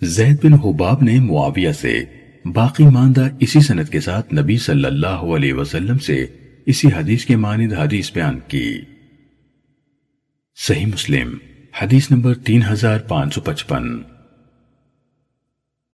زید بن حباب نے معاویہ سے باقی ماندہ اسی سنت کے ساتھ نبی صلی اللہ علیہ وسلم سے اسی حدیث کے مانند حدیث بیان کی۔ صحیح مسلم، حدیث نمبر تین ہزار پانچ سو پچپن۔